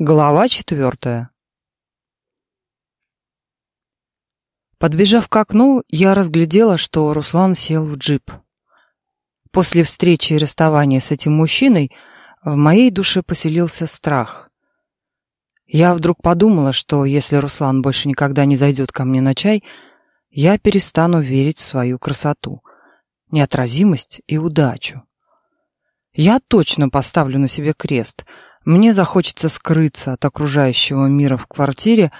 Глава четвертая. Подбежав к окну, я разглядела, что Руслан сел в джип. После встречи и расставания с этим мужчиной в моей душе поселился страх. Я вдруг подумала, что если Руслан больше никогда не зайдет ко мне на чай, я перестану верить в свою красоту, неотразимость и удачу. Я точно поставлю на себе крест — мне захочется скрыться от окружающего мира в квартире,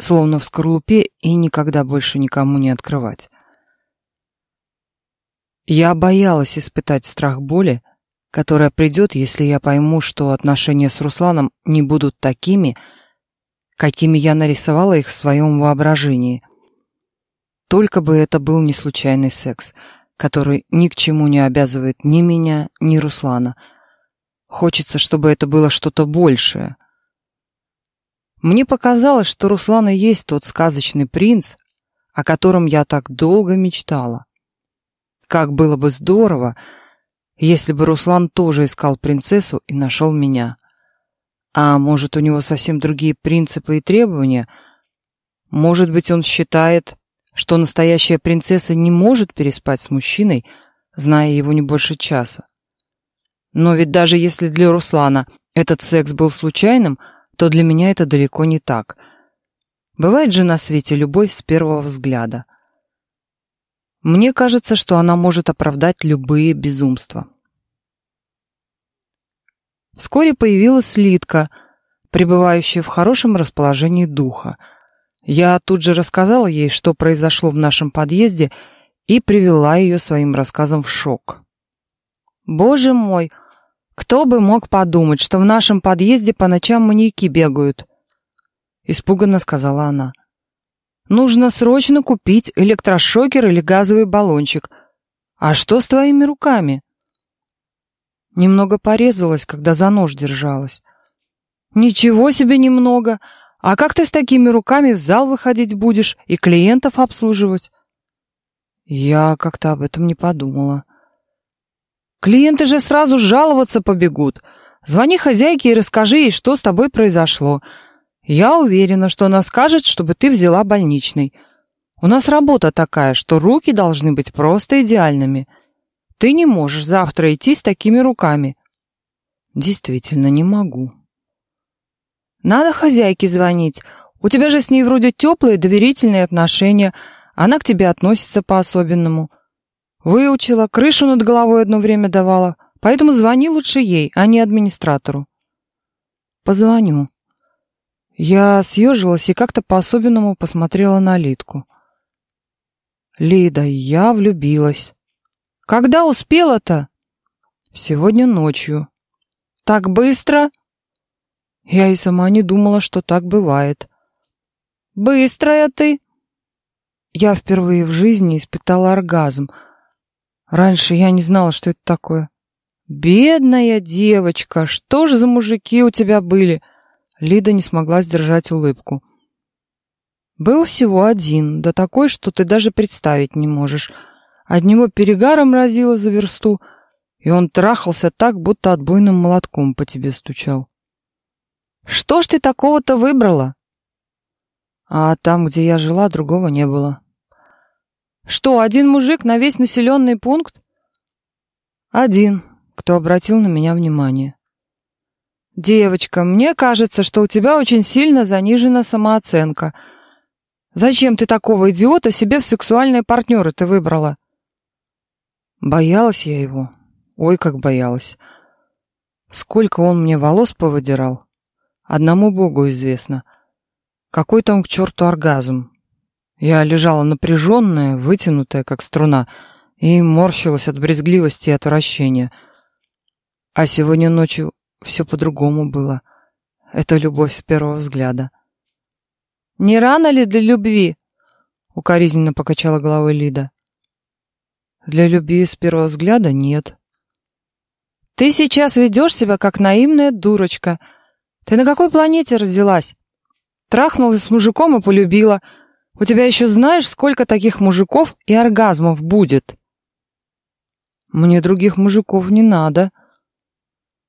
словно в скорлупе, и никогда больше никому не открывать. Я боялась испытать страх боли, которая придет, если я пойму, что отношения с Русланом не будут такими, какими я нарисовала их в своем воображении. Только бы это был не случайный секс, который ни к чему не обязывает ни меня, ни Руслана — Хочется, чтобы это было что-то большее. Мне показалось, что Руслан и есть тот сказочный принц, о котором я так долго мечтала. Как было бы здорово, если бы Руслан тоже искал принцессу и нашел меня. А может, у него совсем другие принципы и требования? Может быть, он считает, что настоящая принцесса не может переспать с мужчиной, зная его не больше часа. Но ведь даже если для Руслана этот секс был случайным, то для меня это далеко не так. Бывает же на свете любовь с первого взгляда. Мне кажется, что она может оправдать любые безумства. Вскоре появилась Литка, пребывающая в хорошем расположении духа. Я тут же рассказала ей, что произошло в нашем подъезде, и привела ее своим рассказом в шок. «Боже мой!» Кто бы мог подумать, что в нашем подъезде по ночам маньяки бегают? Испуганно сказала она. Нужно срочно купить электрошокер или газовый баллончик. А что с твоими руками? Немного порезалась, когда за нож держалась. Ничего себе немного. А как ты с такими руками в зал выходить будешь и клиентов обслуживать? Я как-то об этом не подумала. Клиенты же сразу жаловаться побегут. Звони хозяйке и расскажи ей, что с тобой произошло. Я уверена, что она скажет, чтобы ты взяла больничный. У нас работа такая, что руки должны быть просто идеальными. Ты не можешь завтра идти с такими руками. Действительно, не могу. Надо хозяйке звонить. У тебя же с ней вроде теплые доверительные отношения. Она к тебе относится по-особенному. Выучила, крышу над головой одно время давала, поэтому звони лучше ей, а не администратору. Позвоню. Я съежилась и как-то по-особенному посмотрела на Лидку. Лида, я влюбилась. Когда успела-то? Сегодня ночью. Так быстро? Я и сама не думала, что так бывает. Быстрая ты. Я впервые в жизни испытала оргазм — Раньше я не знала, что это такое. Бедная девочка, что ж за мужики у тебя были? Лида не смогла сдержать улыбку. Был всего один, да такой, что ты даже представить не можешь. От него перегаром разило за версту, и он трахался так, будто отбойным молотком по тебе стучал. Что ж ты такого-то выбрала? А там, где я жила, другого не было. Что, один мужик на весь населенный пункт? Один, кто обратил на меня внимание. Девочка, мне кажется, что у тебя очень сильно занижена самооценка. Зачем ты такого идиота себе в сексуальные партнеры ты выбрала? Боялась я его. Ой, как боялась. Сколько он мне волос повыдирал. Одному богу известно. Какой там к черту оргазм. Я лежала напряженная, вытянутая, как струна, и морщилась от брезгливости и отвращения. А сегодня ночью все по-другому было. Это любовь с первого взгляда. «Не рано ли для любви?» — укоризненно покачала головой Лида. «Для любви с первого взгляда нет». «Ты сейчас ведешь себя, как наивная дурочка. Ты на какой планете родилась? Трахнулась с мужиком и полюбила». У тебя еще знаешь, сколько таких мужиков и оргазмов будет? Мне других мужиков не надо.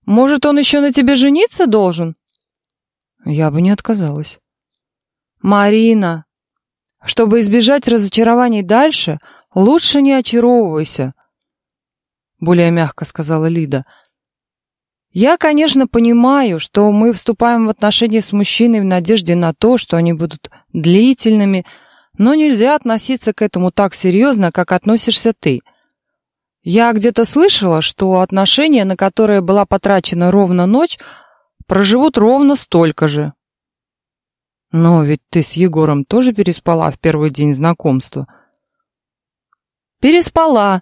Может, он еще на тебе жениться должен? Я бы не отказалась. Марина, чтобы избежать разочарований дальше, лучше не очаровывайся, более мягко сказала Лида. Я, конечно, понимаю, что мы вступаем в отношения с мужчиной в надежде на то, что они будут длительными, но нельзя относиться к этому так серьезно, как относишься ты. Я где-то слышала, что отношения, на которые была потрачена ровно ночь, проживут ровно столько же. Но ведь ты с Егором тоже переспала в первый день знакомства. Переспала.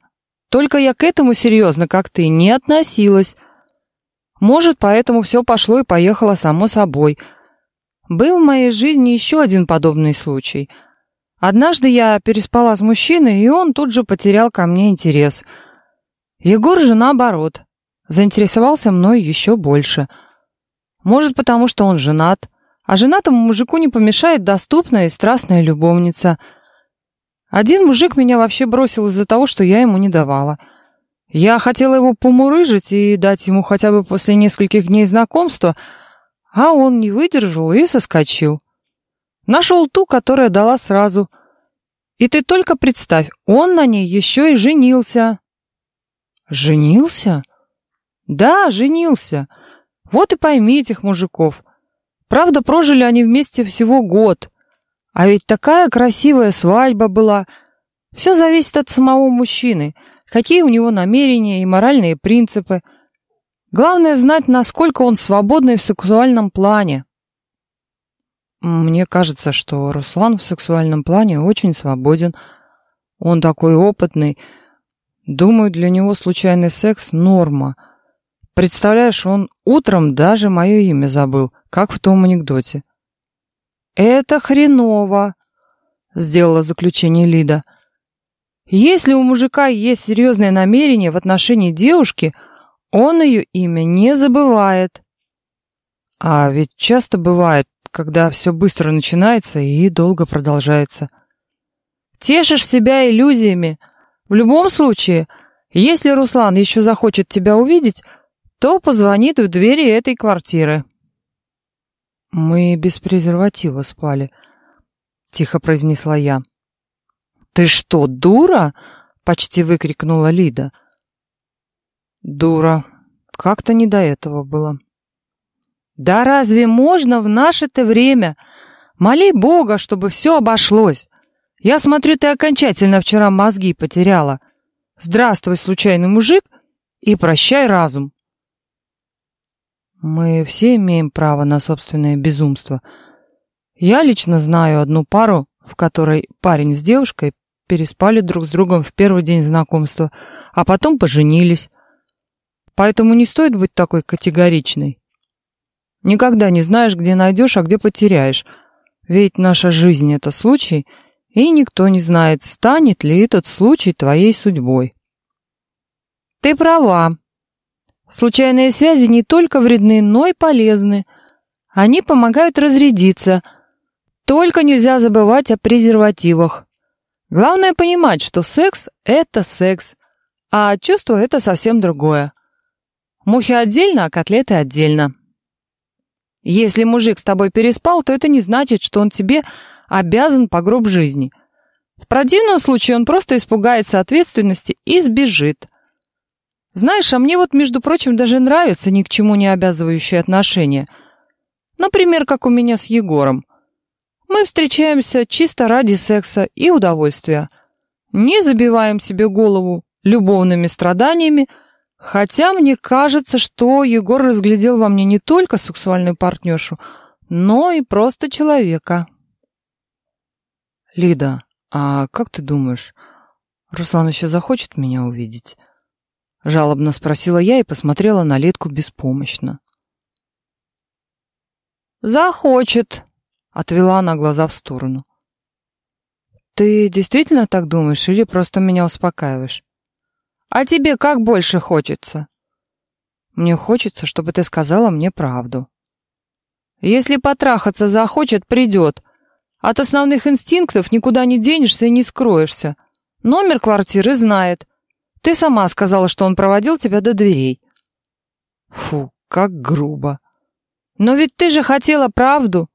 Только я к этому серьезно, как ты, не относилась. Может, поэтому все пошло и поехало само собой. Был в моей жизни еще один подобный случай. Однажды я переспала с мужчиной, и он тут же потерял ко мне интерес. Егор же наоборот, заинтересовался мной еще больше. Может, потому что он женат, а женатому мужику не помешает доступная и страстная любовница. Один мужик меня вообще бросил из-за того, что я ему не давала. Я хотела его помурыжить и дать ему хотя бы после нескольких дней знакомства, а он не выдержал и соскочил. Нашел ту, которая дала сразу. И ты только представь, он на ней еще и женился. Женился? Да, женился. Вот и пойми этих мужиков. Правда, прожили они вместе всего год. А ведь такая красивая свадьба была. Все зависит от самого мужчины, какие у него намерения и моральные принципы. Главное знать, насколько он свободный в сексуальном плане. Мне кажется, что Руслан в сексуальном плане очень свободен. Он такой опытный. Думаю, для него случайный секс — норма. Представляешь, он утром даже мое имя забыл, как в том анекдоте. «Это хреново», — сделала заключение Лида. «Если у мужика есть серьезное намерение в отношении девушки, он ее имя не забывает». А ведь часто бывает, когда все быстро начинается и долго продолжается. Тешишь себя иллюзиями. В любом случае, если Руслан еще захочет тебя увидеть, то позвонит в двери этой квартиры. Мы без презерватива спали, тихо произнесла я. Ты что, дура? почти выкрикнула Лида. Дура. Как-то не до этого было. Да разве можно в наше-то время? Моли Бога, чтобы все обошлось. Я смотрю, ты окончательно вчера мозги потеряла. Здравствуй, случайный мужик, и прощай разум. Мы все имеем право на собственное безумство. Я лично знаю одну пару, в которой парень с девушкой переспали друг с другом в первый день знакомства, а потом поженились. Поэтому не стоит быть такой категоричной. Никогда не знаешь, где найдешь, а где потеряешь. Ведь наша жизнь — это случай, и никто не знает, станет ли этот случай твоей судьбой. Ты права, Случайные связи не только вредны, но и полезны. Они помогают разрядиться. Только нельзя забывать о презервативах. Главное понимать, что секс — это секс, а чувство — это совсем другое. Мухи отдельно, а котлеты отдельно. Если мужик с тобой переспал, то это не значит, что он тебе обязан по гроб жизни. В противном случае он просто испугается ответственности и сбежит. Знаешь, а мне вот, между прочим, даже нравятся ни к чему не обязывающие отношения. Например, как у меня с Егором. Мы встречаемся чисто ради секса и удовольствия. Не забиваем себе голову любовными страданиями, хотя мне кажется, что Егор разглядел во мне не только сексуальную партнершу, но и просто человека. Лида, а как ты думаешь, Руслан еще захочет меня увидеть? Жалобно спросила я и посмотрела на Летку беспомощно. «Захочет», — отвела она глаза в сторону. «Ты действительно так думаешь или просто меня успокаиваешь?» «А тебе как больше хочется?» «Мне хочется, чтобы ты сказала мне правду». «Если потрахаться захочет, придет. От основных инстинктов никуда не денешься и не скроешься. Номер квартиры знает. Ты сама сказала, что он проводил тебя до дверей. Фу, как грубо. Но ведь ты же хотела правду.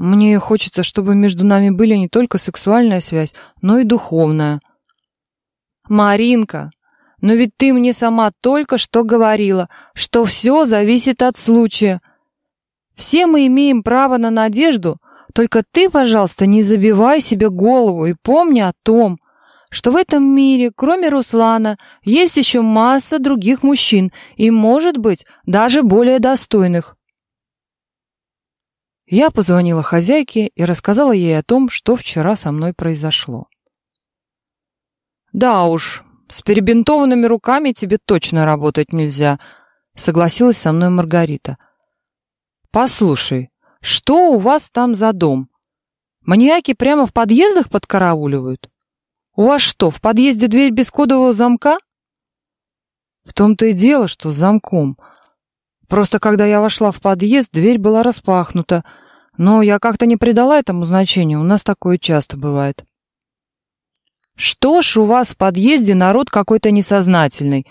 Мне хочется, чтобы между нами были не только сексуальная связь, но и духовная. Маринка, но ведь ты мне сама только что говорила, что все зависит от случая. Все мы имеем право на надежду, только ты, пожалуйста, не забивай себе голову и помни о том, что в этом мире, кроме Руслана, есть еще масса других мужчин и, может быть, даже более достойных. Я позвонила хозяйке и рассказала ей о том, что вчера со мной произошло. «Да уж, с перебинтованными руками тебе точно работать нельзя», — согласилась со мной Маргарита. «Послушай, что у вас там за дом? Маньяки прямо в подъездах подкарауливают? У вас что, в подъезде дверь без кодового замка?» «В том-то и дело, что с замком. Просто когда я вошла в подъезд, дверь была распахнута, но я как-то не придала этому значения, у нас такое часто бывает». Что ж, у вас в подъезде народ какой-то несознательный.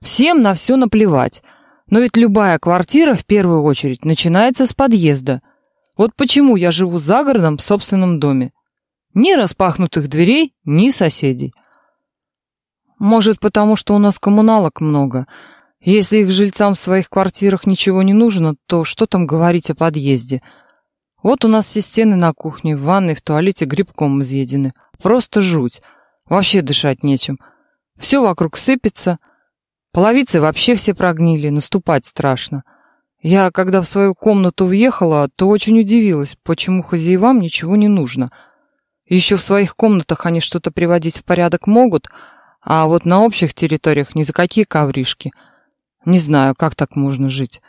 Всем на все наплевать. Но ведь любая квартира в первую очередь начинается с подъезда. Вот почему я живу за городом в собственном доме. Ни распахнутых дверей, ни соседей. Может, потому что у нас коммуналок много. Если их жильцам в своих квартирах ничего не нужно, то что там говорить о подъезде? Вот у нас все стены на кухне, в ванной, в туалете грибком изъедены. Просто жуть. Вообще дышать нечем. Все вокруг сыпется. Половицы вообще все прогнили, наступать страшно. Я, когда в свою комнату въехала, то очень удивилась, почему хозяевам ничего не нужно. Еще в своих комнатах они что-то приводить в порядок могут, а вот на общих территориях ни за какие ковришки. Не знаю, как так можно жить.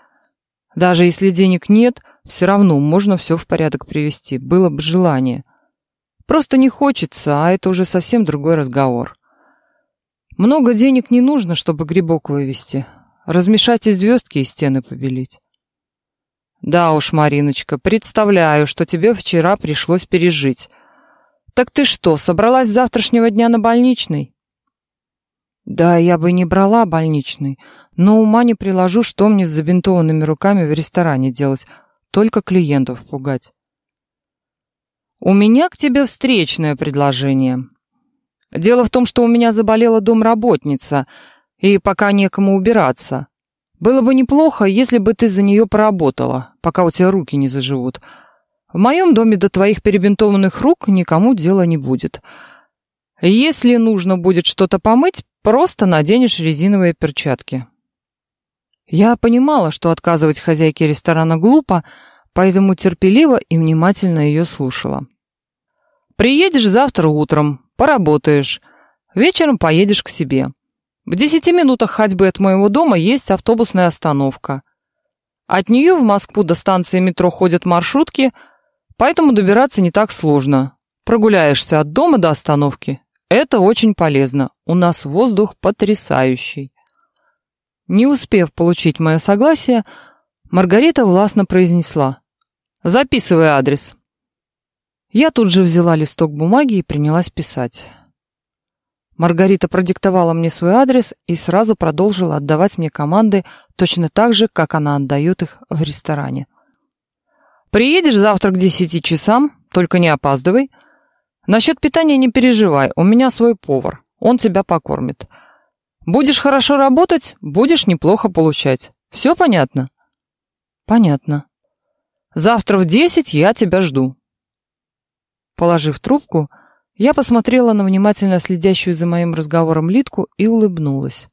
Даже если денег нет, все равно можно все в порядок привести, было бы желание. Просто не хочется, а это уже совсем другой разговор. Много денег не нужно, чтобы грибок вывести. Размешать и звездки и стены побелить. Да уж, Мариночка, представляю, что тебе вчера пришлось пережить. Так ты что, собралась с завтрашнего дня на больничный? Да, я бы не брала больничный, но ума не приложу, что мне с забинтованными руками в ресторане делать, только клиентов пугать. «У меня к тебе встречное предложение. Дело в том, что у меня заболела домработница, и пока некому убираться. Было бы неплохо, если бы ты за нее поработала, пока у тебя руки не заживут. В моем доме до твоих перебинтованных рук никому дела не будет. Если нужно будет что-то помыть, просто наденешь резиновые перчатки». Я понимала, что отказывать хозяйке ресторана глупо, поэтому терпеливо и внимательно ее слушала. Приедешь завтра утром, поработаешь. Вечером поедешь к себе. В десяти минутах ходьбы от моего дома есть автобусная остановка. От нее в Москву до станции метро ходят маршрутки, поэтому добираться не так сложно. Прогуляешься от дома до остановки. Это очень полезно. У нас воздух потрясающий. Не успев получить мое согласие, Маргарита властно произнесла. «Записывай адрес». Я тут же взяла листок бумаги и принялась писать. Маргарита продиктовала мне свой адрес и сразу продолжила отдавать мне команды точно так же, как она отдает их в ресторане. «Приедешь завтра к десяти часам, только не опаздывай. Насчет питания не переживай, у меня свой повар, он тебя покормит. Будешь хорошо работать, будешь неплохо получать. Все понятно?» «Понятно. Завтра в десять я тебя жду». Положив трубку, я посмотрела на внимательно следящую за моим разговором Литку и улыбнулась.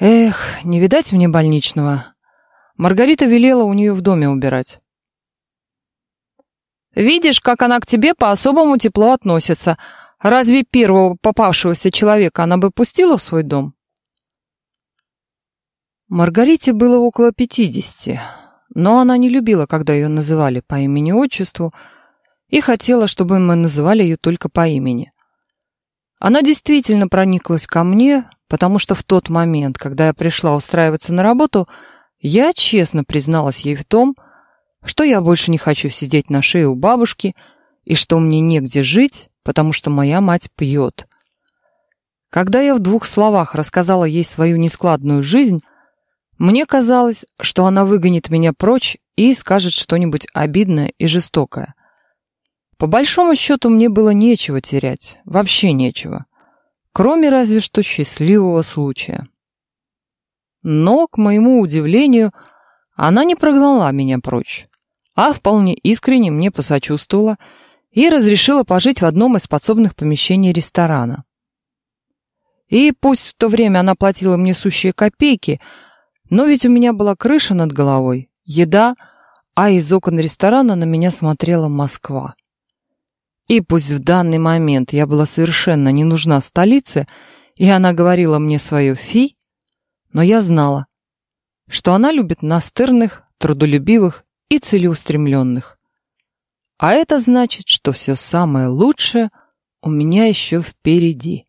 Эх, не видать мне больничного. Маргарита велела у нее в доме убирать. Видишь, как она к тебе по-особому тепло относится. Разве первого попавшегося человека она бы пустила в свой дом? Маргарите было около пятидесяти, но она не любила, когда ее называли по имени-отчеству, и хотела, чтобы мы называли ее только по имени. Она действительно прониклась ко мне, потому что в тот момент, когда я пришла устраиваться на работу, я честно призналась ей в том, что я больше не хочу сидеть на шее у бабушки и что мне негде жить, потому что моя мать пьет. Когда я в двух словах рассказала ей свою нескладную жизнь, Мне казалось, что она выгонит меня прочь и скажет что-нибудь обидное и жестокое. По большому счету мне было нечего терять, вообще нечего, кроме разве что счастливого случая. Но, к моему удивлению, она не прогнала меня прочь, а вполне искренне мне посочувствовала и разрешила пожить в одном из подсобных помещений ресторана. И пусть в то время она платила мне сущие копейки, но ведь у меня была крыша над головой, еда, а из окон ресторана на меня смотрела Москва. И пусть в данный момент я была совершенно не нужна столице, и она говорила мне свое «фи», но я знала, что она любит настырных, трудолюбивых и целеустремленных. А это значит, что все самое лучшее у меня еще впереди.